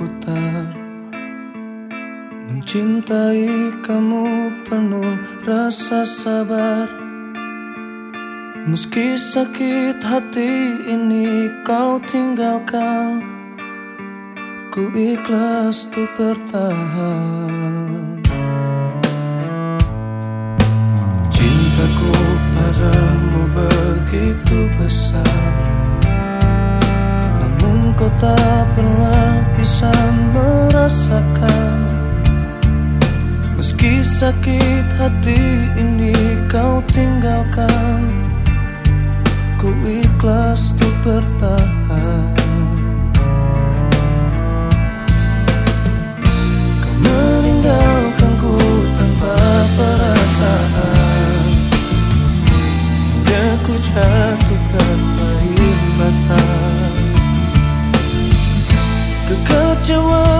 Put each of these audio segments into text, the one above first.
berputar Mencintai kamu penuh rasa sabar. Meski sakit hati ini kau tinggalkan Ku ikhlas tuh bertahan. Cintaku sakit hati ini kau tinggalkan. Ku ikhlas untuk bertahan. Kau meninggalkanku tanpa perasaan. Hingga ku jatuhkan air mata Kekecewaanku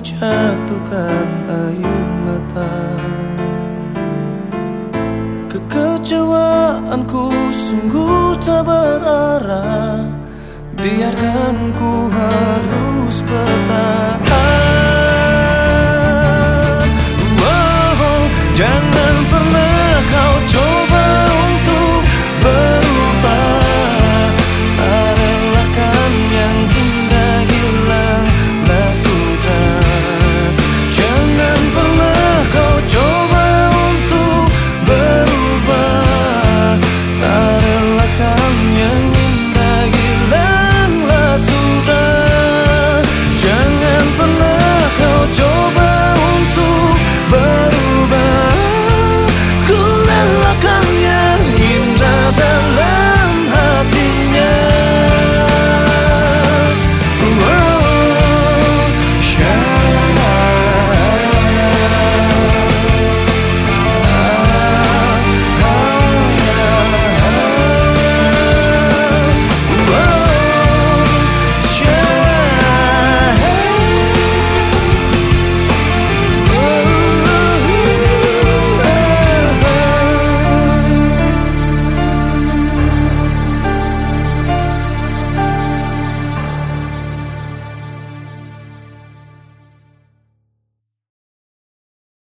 jatuhkan air mata. Kekecewaanku sungguh tak berarah. Biarkan ku harus bertahan